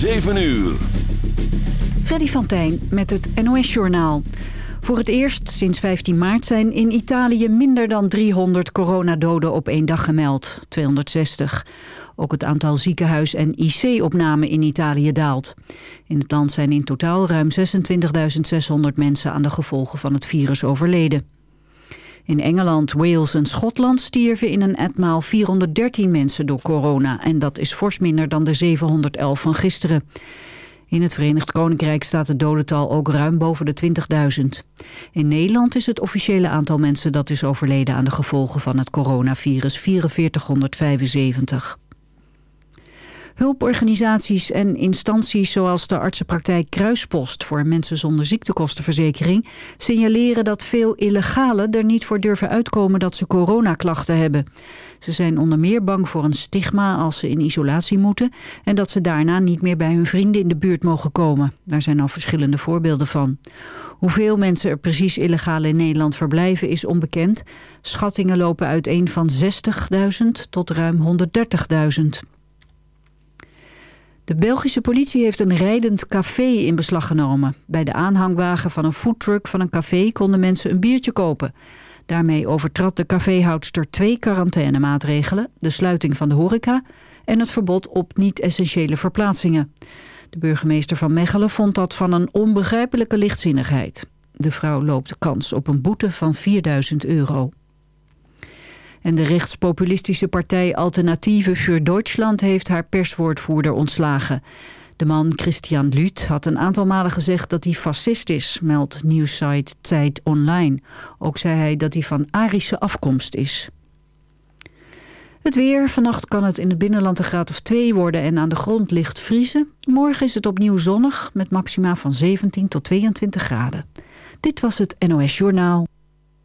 7 uur. Freddy van Tijn met het NOS-journaal. Voor het eerst sinds 15 maart zijn in Italië minder dan 300 coronadoden op één dag gemeld. 260. Ook het aantal ziekenhuis- en IC-opnamen in Italië daalt. In het land zijn in totaal ruim 26.600 mensen aan de gevolgen van het virus overleden. In Engeland, Wales en Schotland stierven in een etmaal 413 mensen door corona. En dat is fors minder dan de 711 van gisteren. In het Verenigd Koninkrijk staat het dodental ook ruim boven de 20.000. In Nederland is het officiële aantal mensen dat is overleden aan de gevolgen van het coronavirus 4475. Hulporganisaties en instanties zoals de artsenpraktijk Kruispost voor mensen zonder ziektekostenverzekering signaleren dat veel illegalen er niet voor durven uitkomen dat ze coronaklachten hebben. Ze zijn onder meer bang voor een stigma als ze in isolatie moeten en dat ze daarna niet meer bij hun vrienden in de buurt mogen komen. Daar zijn al verschillende voorbeelden van. Hoeveel mensen er precies illegaal in Nederland verblijven is onbekend. Schattingen lopen uiteen van 60.000 tot ruim 130.000. De Belgische politie heeft een rijdend café in beslag genomen. Bij de aanhangwagen van een foodtruck van een café konden mensen een biertje kopen. Daarmee overtrad de caféhoudster twee quarantainemaatregelen... de sluiting van de horeca en het verbod op niet-essentiële verplaatsingen. De burgemeester van Mechelen vond dat van een onbegrijpelijke lichtzinnigheid. De vrouw loopt kans op een boete van 4000 euro. En de rechtspopulistische partij Alternatieve für Deutschland heeft haar perswoordvoerder ontslagen. De man Christian Lüth had een aantal malen gezegd dat hij fascist is, meldt nieuwsite Tijd Online. Ook zei hij dat hij van Arische afkomst is. Het weer. Vannacht kan het in het binnenland een graad of 2 worden en aan de grond licht vriezen. Morgen is het opnieuw zonnig met maxima van 17 tot 22 graden. Dit was het NOS Journaal.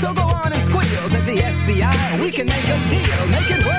So go on and squeals at the FBI. We can make a deal, make it work.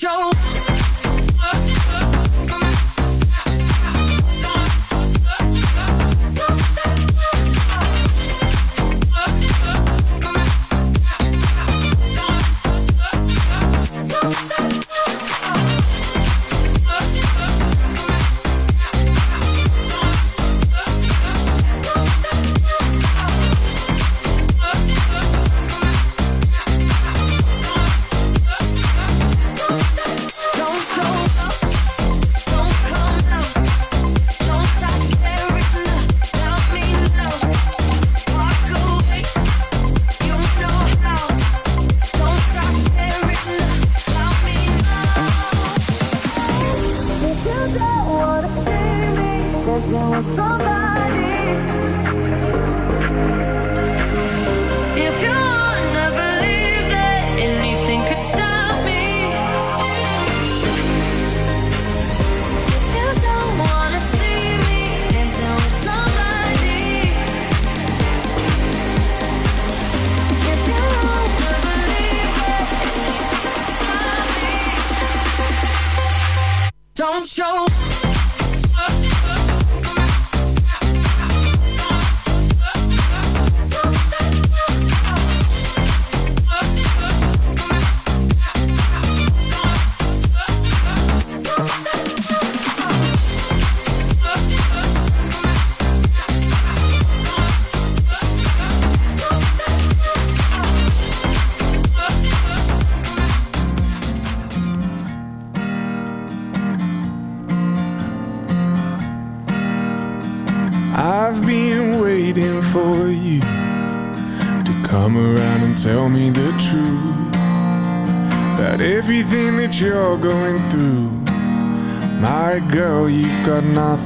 Show.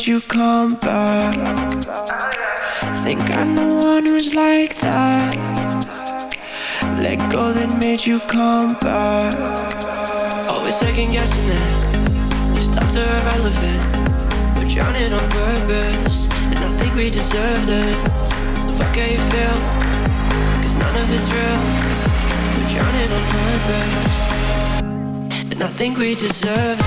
made you come back. Think I'm the one who's like that. Let go that made you come back. Always second guessing that these thoughts are irrelevant. We're drowning on purpose, and I think we deserve this. The Fuck how you feel, cause none of it's real. We're drowning on purpose, and I think we deserve it.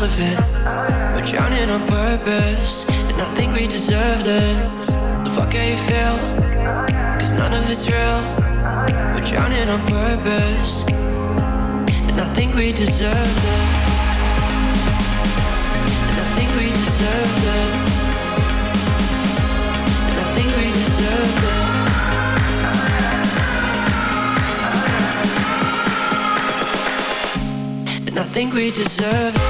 Thoughts are irrelevant. We're drowning on purpose, and I think we deserve this. The fuck how you feel? Cause none of it's real. We're drowning on purpose, and I think we deserve it. And I think we deserve it. And I think we deserve it. And I think we deserve it.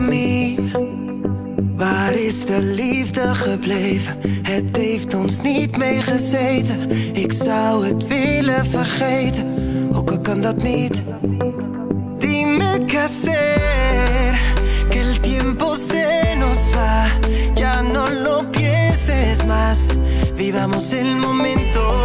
mí. Waar is de liefde gebleven? Het heeft ons niet meegezeten. Ik zou het willen vergeten, ook al kan dat niet. Dime qué hacer, que el tiempo se nos va. Ya no lo pienses más, vivamos el momento.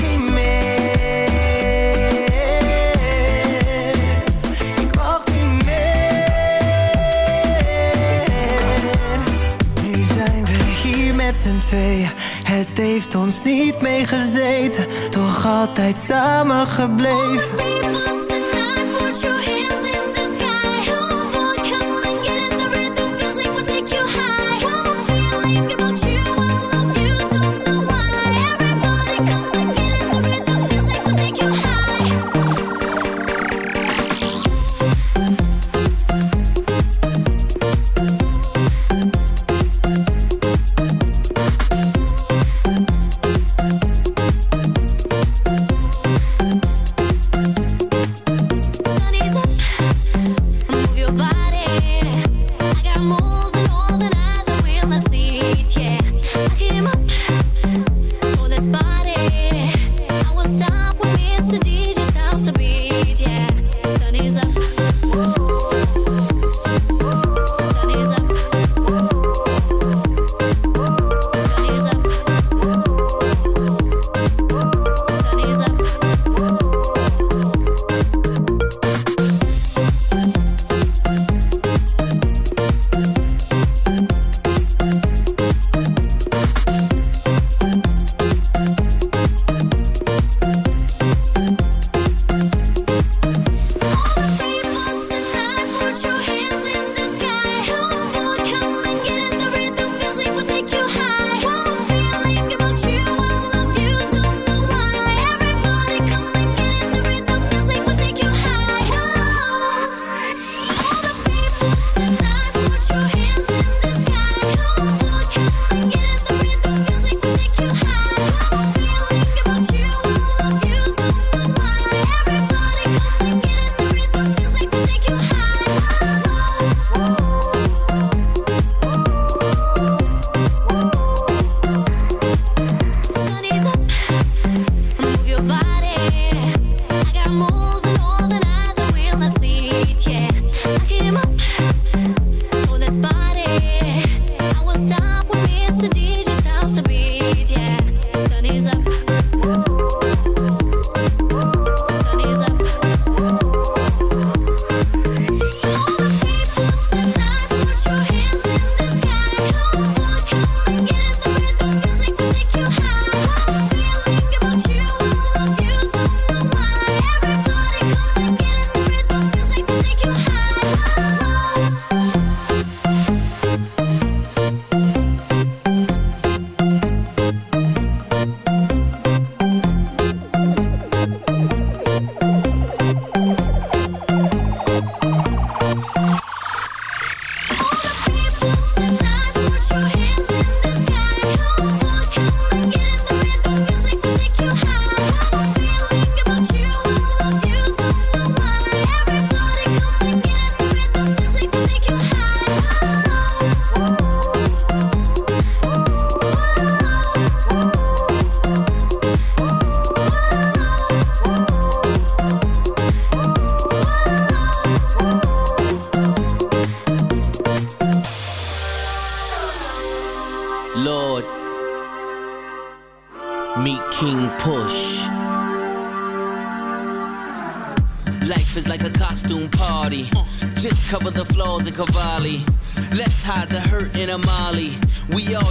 Niet meer. Nu zijn we hier met z'n tweeën. Het heeft ons niet meegezeten, toch altijd samen gebleven.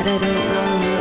But I don't know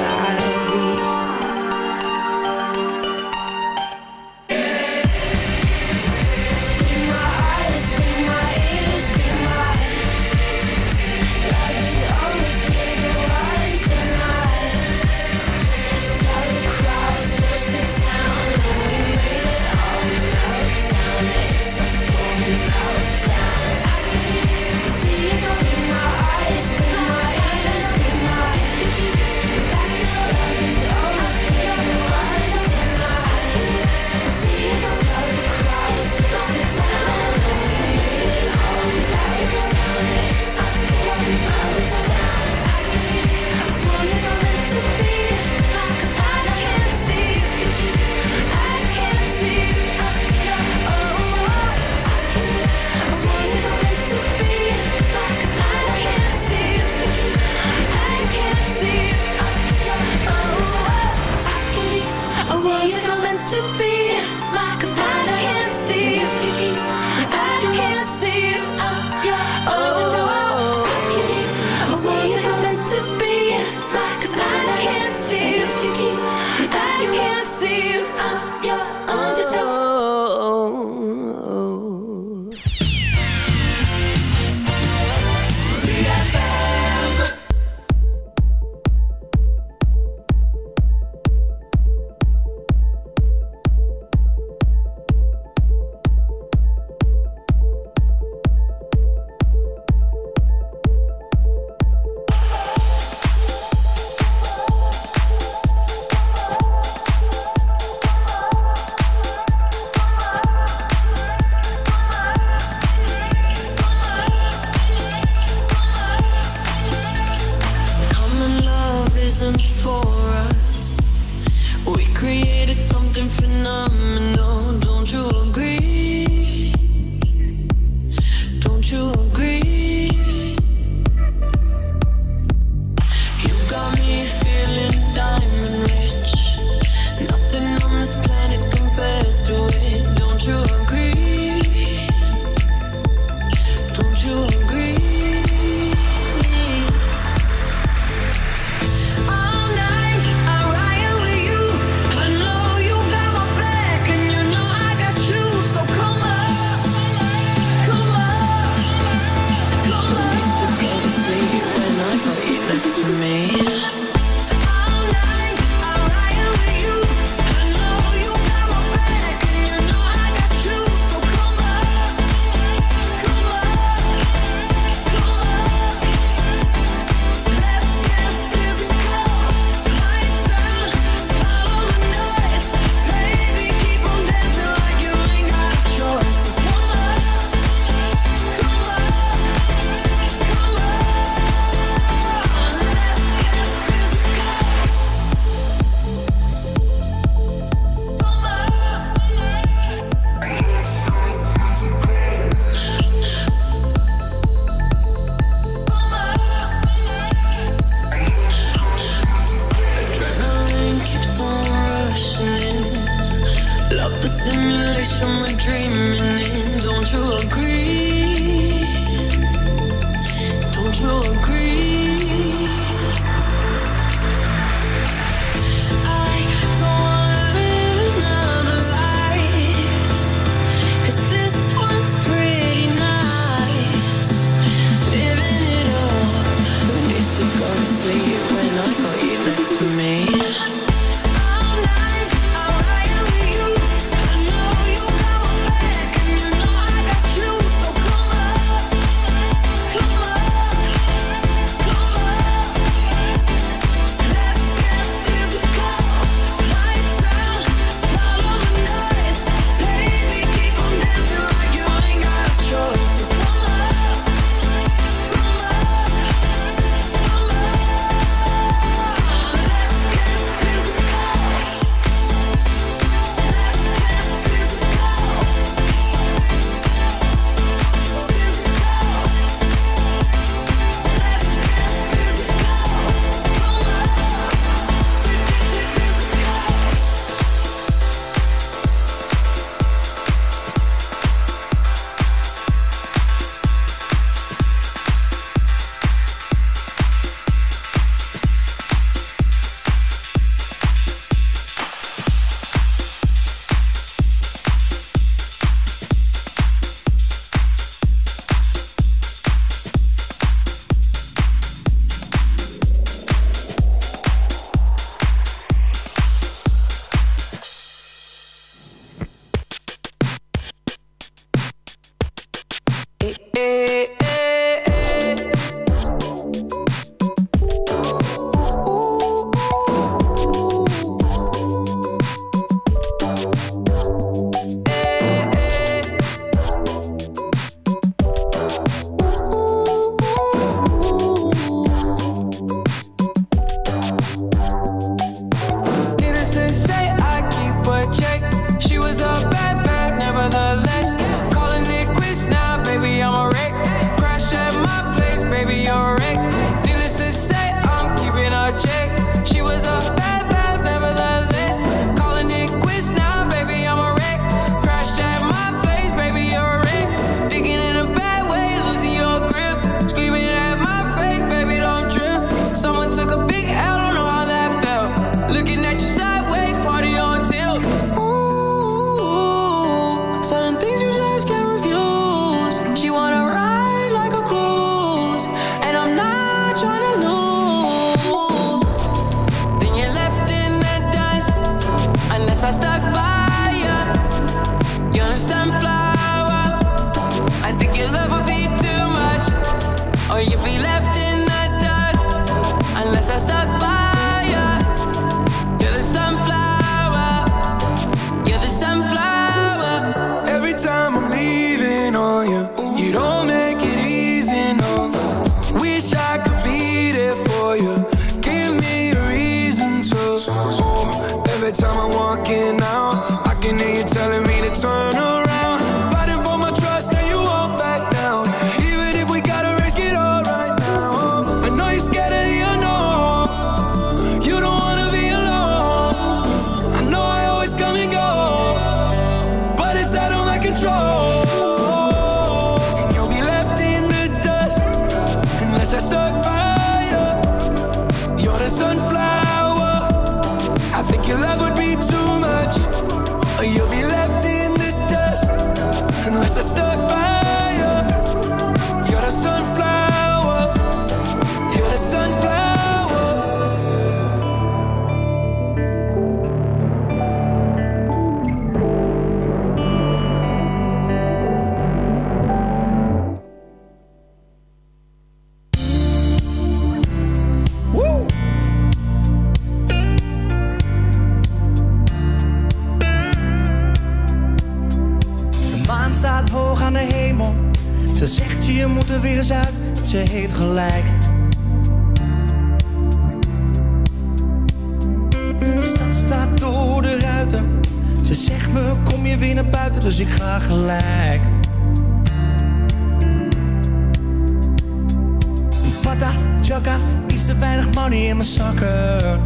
te weinig money in mijn zakken.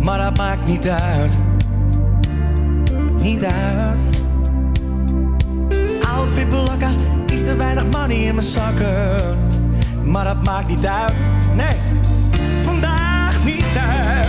Maar dat maakt niet uit. Niet uit. Outfit blokken, iets te weinig money in mijn zakken. Maar dat maakt niet uit. Nee, vandaag niet uit.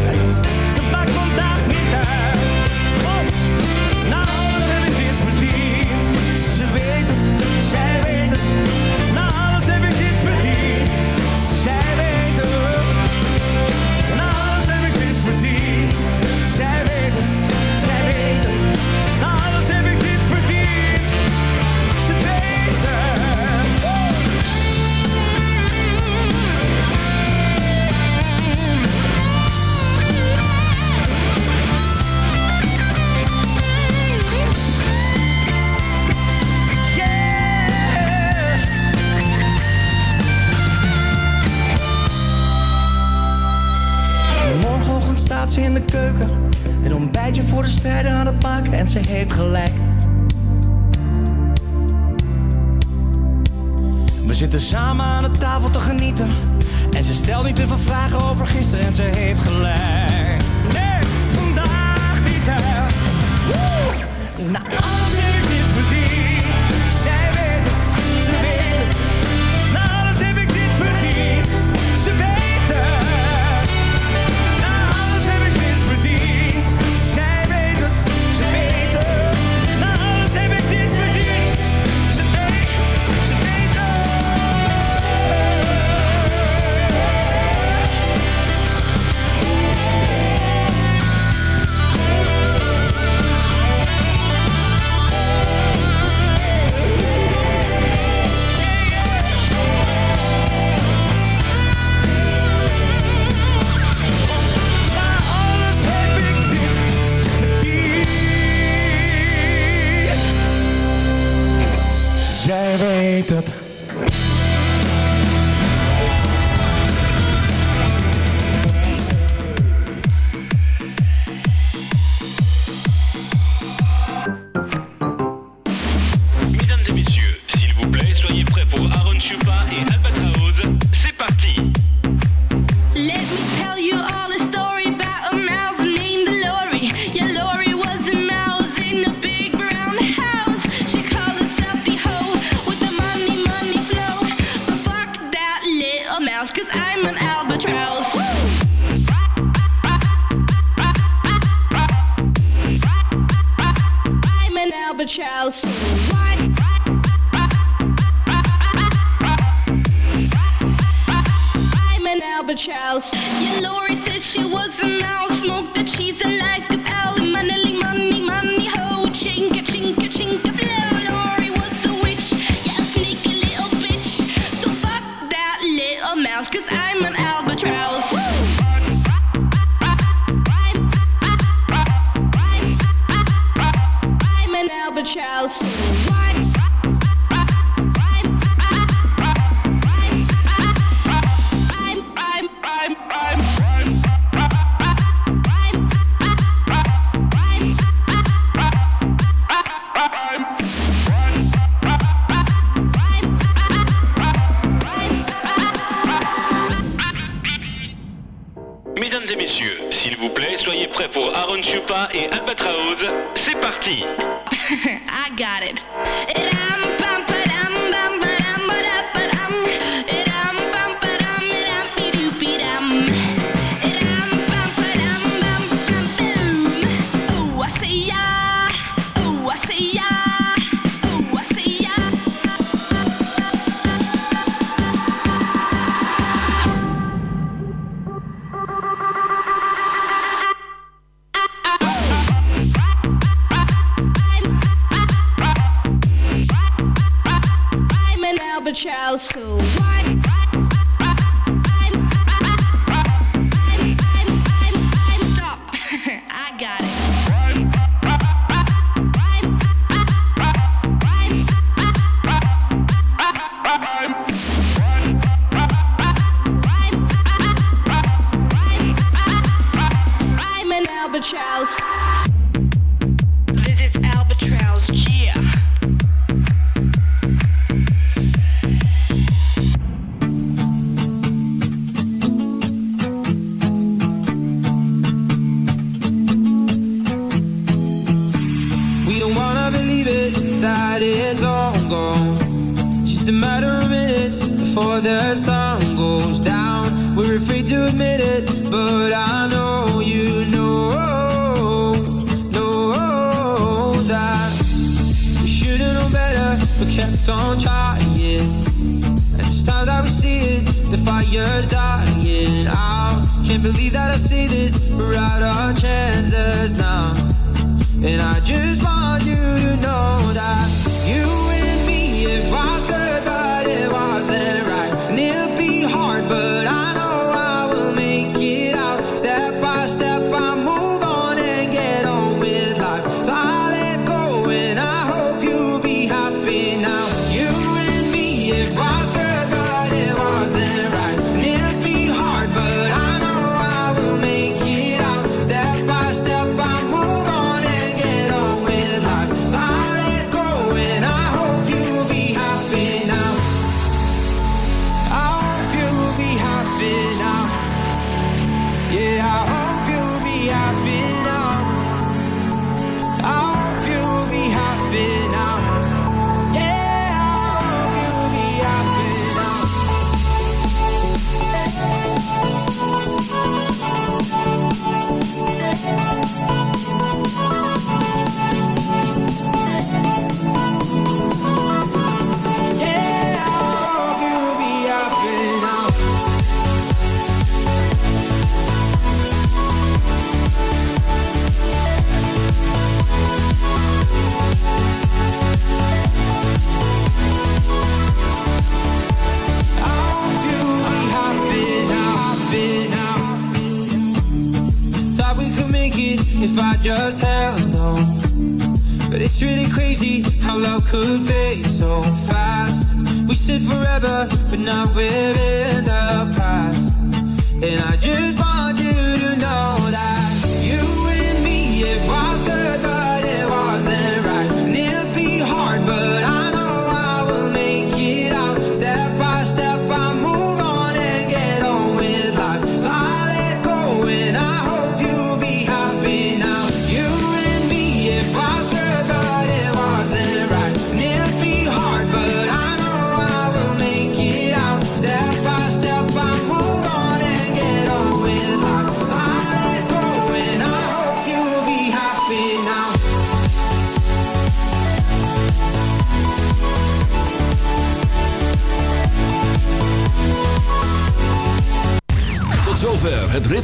forever, but not with